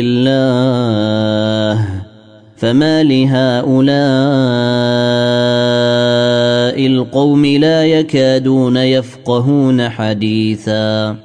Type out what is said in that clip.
الله فما لهؤلاء القوم لا يكادون يفقهون حديثا.